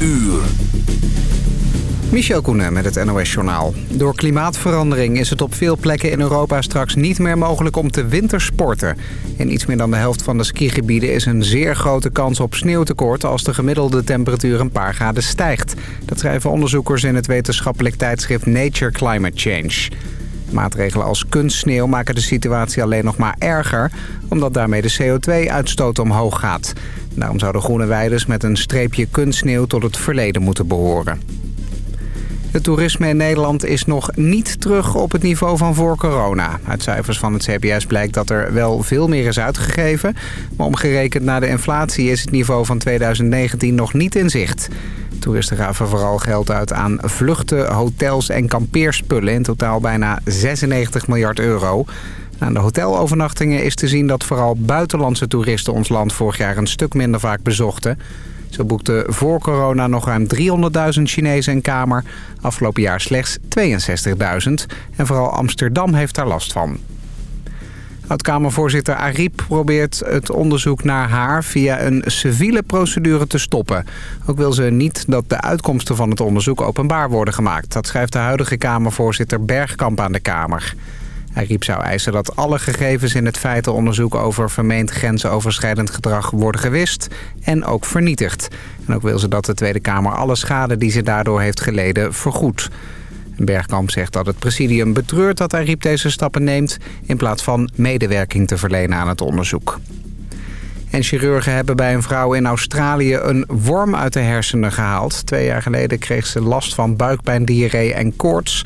uur. Michel Koenen met het NOS-journaal. Door klimaatverandering is het op veel plekken in Europa straks niet meer mogelijk om te wintersporten. In iets meer dan de helft van de skigebieden is een zeer grote kans op sneeuwtekort... als de gemiddelde temperatuur een paar graden stijgt. Dat schrijven onderzoekers in het wetenschappelijk tijdschrift Nature Climate Change. Maatregelen als kunstsneeuw maken de situatie alleen nog maar erger... omdat daarmee de CO2-uitstoot omhoog gaat. Daarom zouden groene weiders met een streepje kunstsneeuw tot het verleden moeten behoren. Het toerisme in Nederland is nog niet terug op het niveau van voor corona. Uit cijfers van het CBS blijkt dat er wel veel meer is uitgegeven. Maar omgerekend naar de inflatie is het niveau van 2019 nog niet in zicht. Toeristen gaven vooral geld uit aan vluchten, hotels en kampeerspullen. In totaal bijna 96 miljard euro. Aan de hotelovernachtingen is te zien dat vooral buitenlandse toeristen ons land vorig jaar een stuk minder vaak bezochten. Zo boekten voor corona nog ruim 300.000 Chinezen een kamer. Afgelopen jaar slechts 62.000. En vooral Amsterdam heeft daar last van. Oud-Kamervoorzitter Ariep probeert het onderzoek naar haar via een civiele procedure te stoppen. Ook wil ze niet dat de uitkomsten van het onderzoek openbaar worden gemaakt. Dat schrijft de huidige Kamervoorzitter Bergkamp aan de Kamer. Hij riep zou eisen dat alle gegevens in het feitenonderzoek over vermeend grensoverschrijdend gedrag worden gewist en ook vernietigd. En ook wil ze dat de Tweede Kamer alle schade die ze daardoor heeft geleden vergoedt. Bergkamp zegt dat het presidium betreurt dat hij riep deze stappen neemt... in plaats van medewerking te verlenen aan het onderzoek. En chirurgen hebben bij een vrouw in Australië een worm uit de hersenen gehaald. Twee jaar geleden kreeg ze last van buikpijn, diarree en koorts.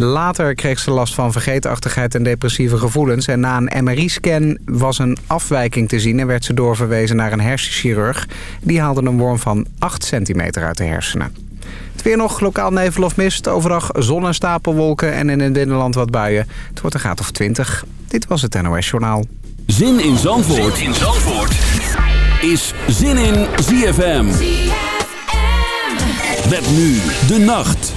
Later kreeg ze last van vergeetachtigheid en depressieve gevoelens. En na een MRI-scan was een afwijking te zien... en werd ze doorverwezen naar een hersenchirurg. Die haalde een worm van 8 centimeter uit de hersenen. Het weer nog, lokaal nevel of mist. Overdag zon en stapelwolken en in het binnenland wat buien. Het wordt een graad of 20. Dit was het NOS Journaal. Zin in Zandvoort, zin in Zandvoort. is Zin in ZFM. ZFM. Met nu de nacht.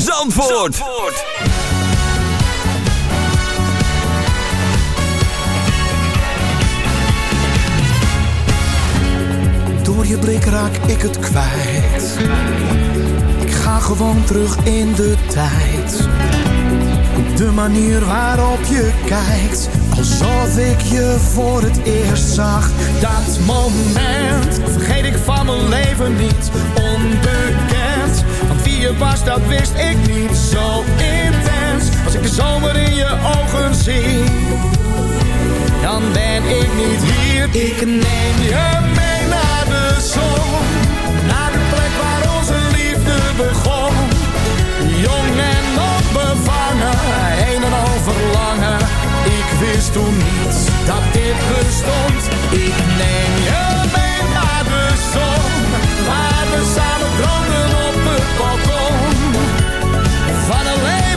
Zandvoort. Door je blik raak ik het kwijt. Ik ga gewoon terug in de tijd. De manier waarop je kijkt, alsof ik je voor het eerst zag. Dat moment vergeet ik van mijn leven niet. Onder je was, dat wist ik niet Zo intens, als ik de zomer in je ogen zie Dan ben ik niet hier. Ik neem je mee naar de zon Naar de plek waar onze liefde begon. Jong en onbevangen, een en al verlangen Ik wist toen niet dat dit bestond. Ik neem je mee naar de zon Waar we samen droomden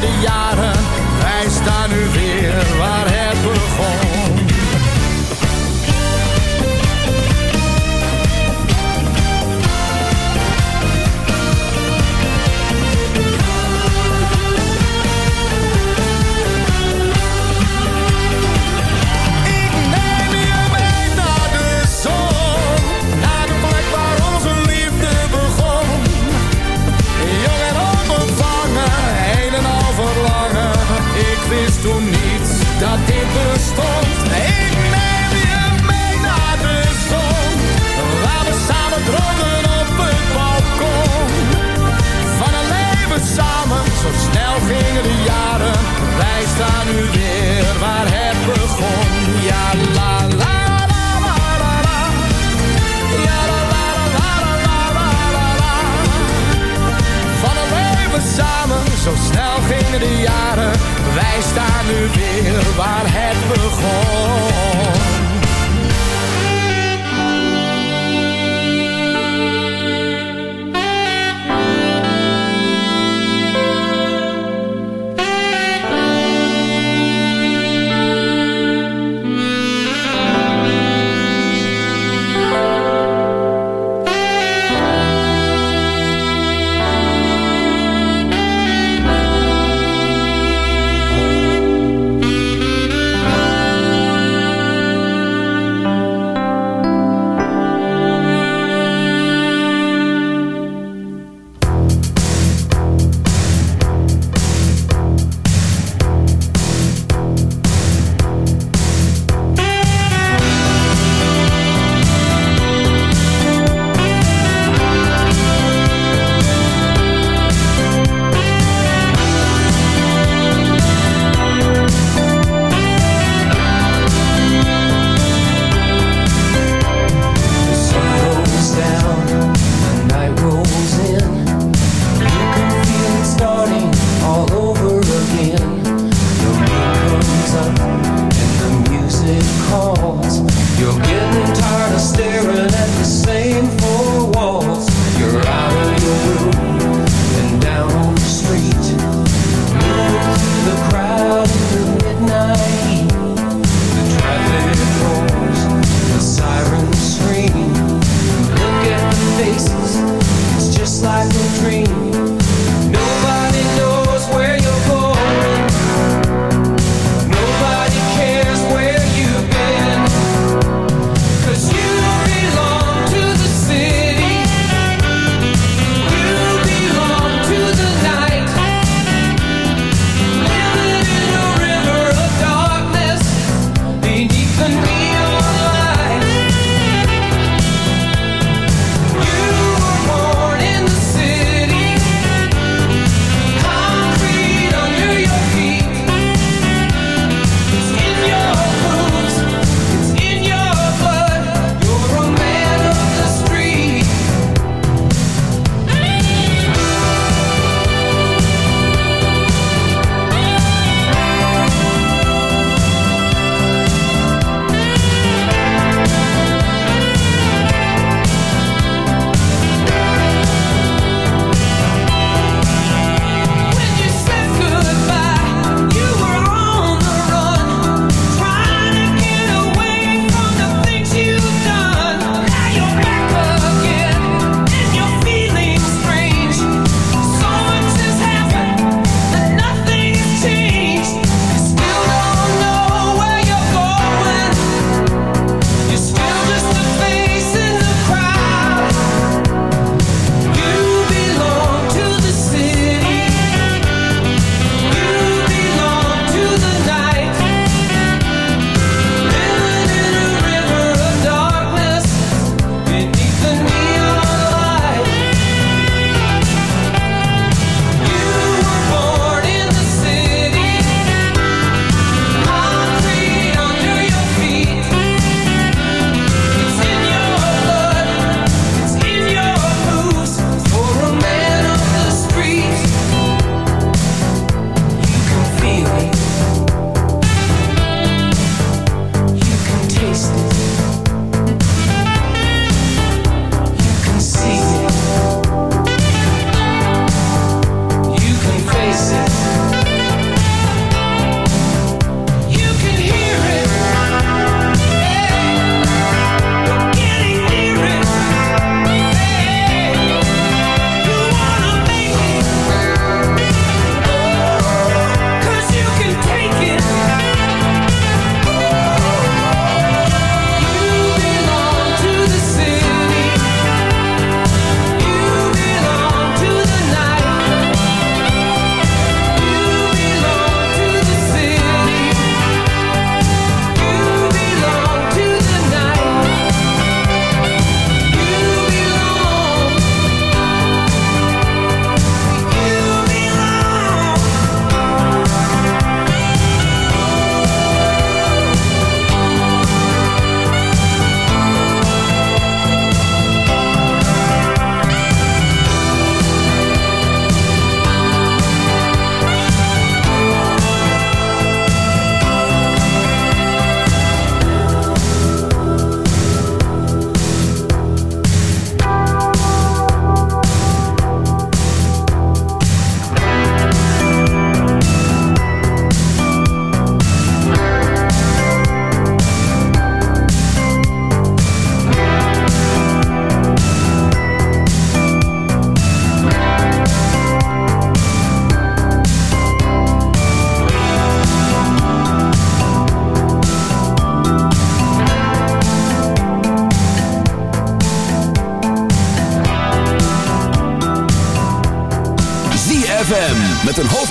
de jaren.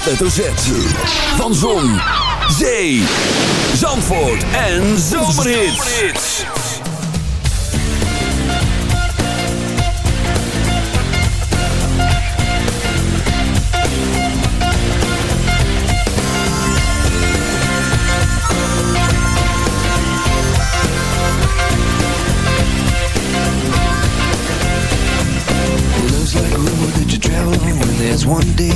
Hoofdletter Z. Van Zon, Zee, Zandvoort en Zomerhits. One day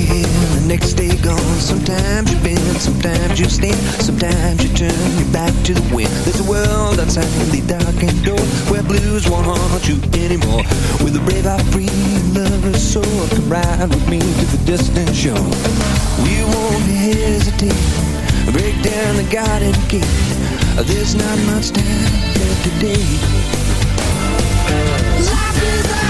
sometimes you turn your back to the wind. There's a world outside the darkened door where blues won't haunt you anymore. With a brave heart, free lover's soul, come ride with me to the distant shore. We won't hesitate, break down the garden gate. There's not much time left today. Life is a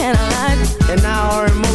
our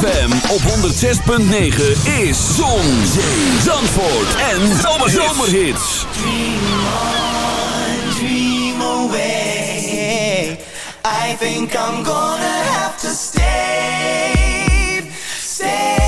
ZFM op 106.9 is Zon, Zee, Zandvoort en Zomerhits. dream away. I think I'm gonna have to stay, stay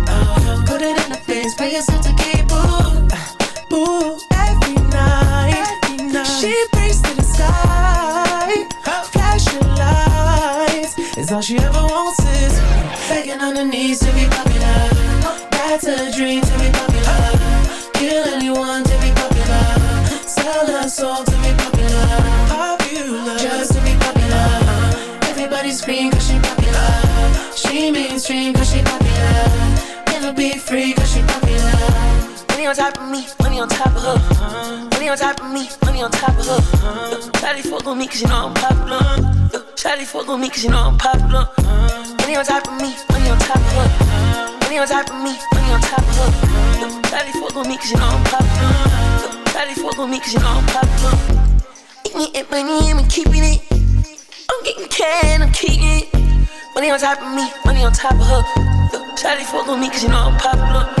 Put it in the face, pay yourself to keep. Ooh, ooh, every night, every night. She prays to the sky, flashing lights. Is all she ever wants is begging on her knees to be popular. That's a dream to be popular. Kill anyone to be popular. Sell her soul to be popular. Popular, just to be popular. Everybody scream cause she popular. She mainstream cause she popular. Never be free cause she popular. On top of me, money on top of her. Money on top of me, money on top of her. Shawty fuck with me cause you know I'm popular. Shawty fuck with me cause you know I'm popular. Money on top of me, money on top of her. Money on top of me, money on top of her. Shawty fuck with me cause you know I'm popular. Shawty fuck with me cause you know I'm popular. Eating it, money, I'm keeping it. I'm getting can, I'm keeping it. Money on top of me, money on top of her. Shawty fuck with me cause you know I'm popular.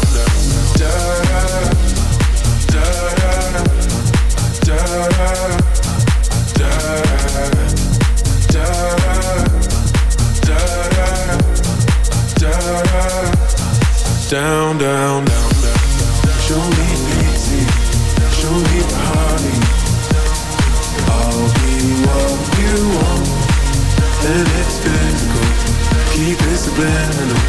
down, down, down, down. Show me pity, show me honey. I'll be what you want, and it's physical. Keep it subliminal.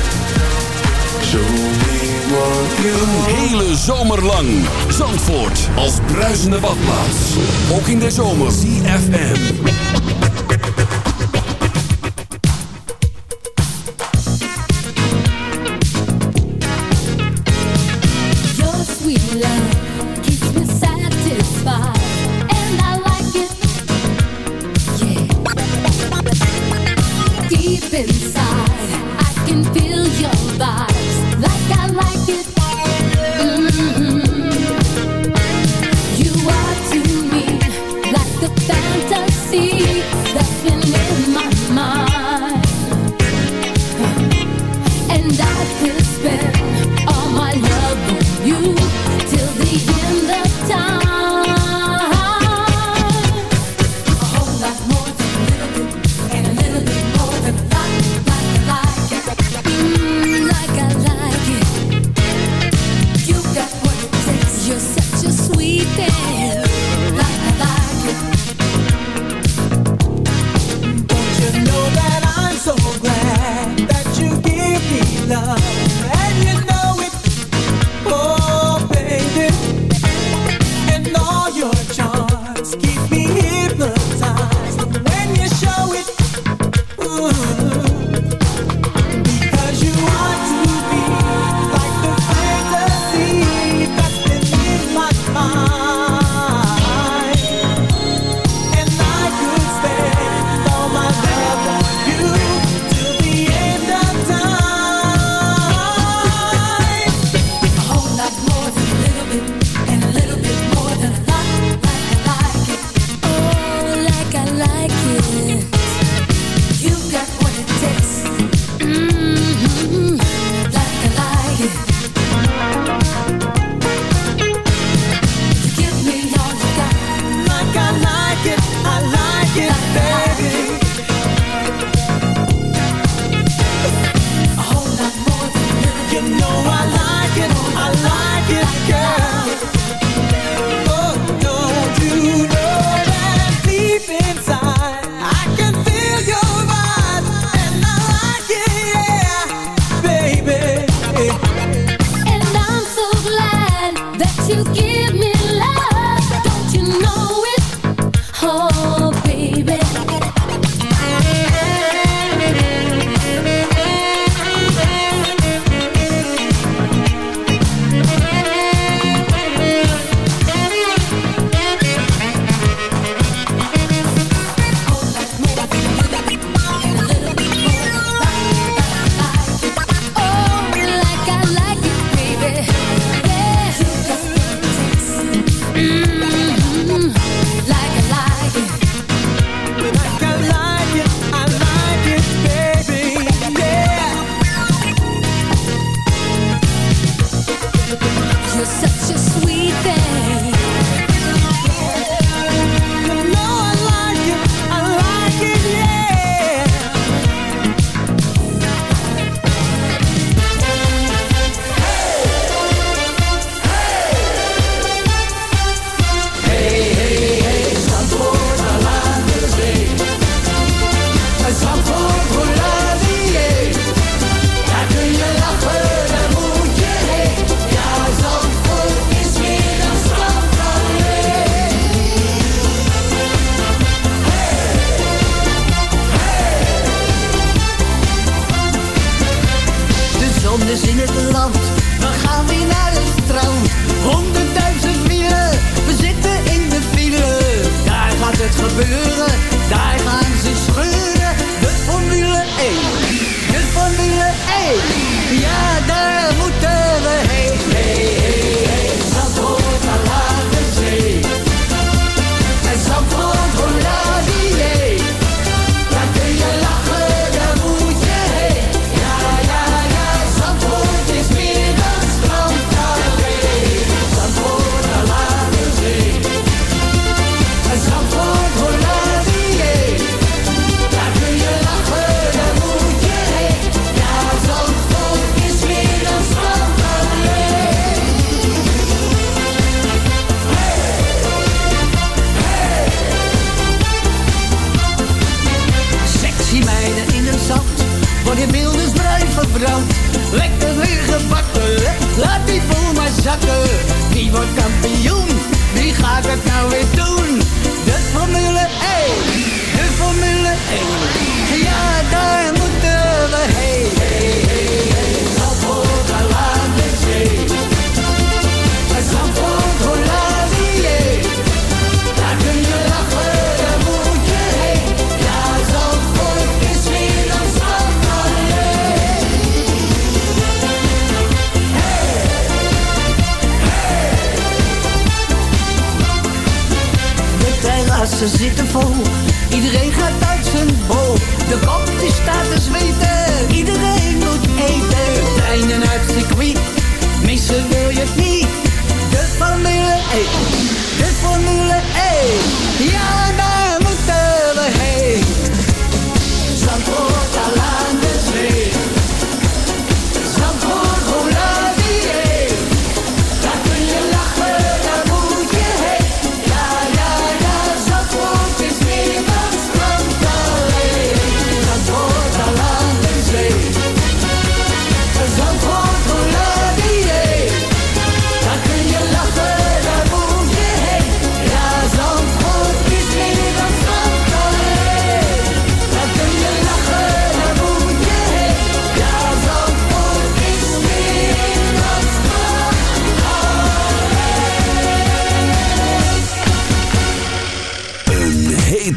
Show me what you want. Een hele zomer lang. Zandvoort als bruisende badplaats. Ook in de zomer. CFM.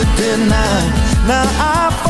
could deny. Now I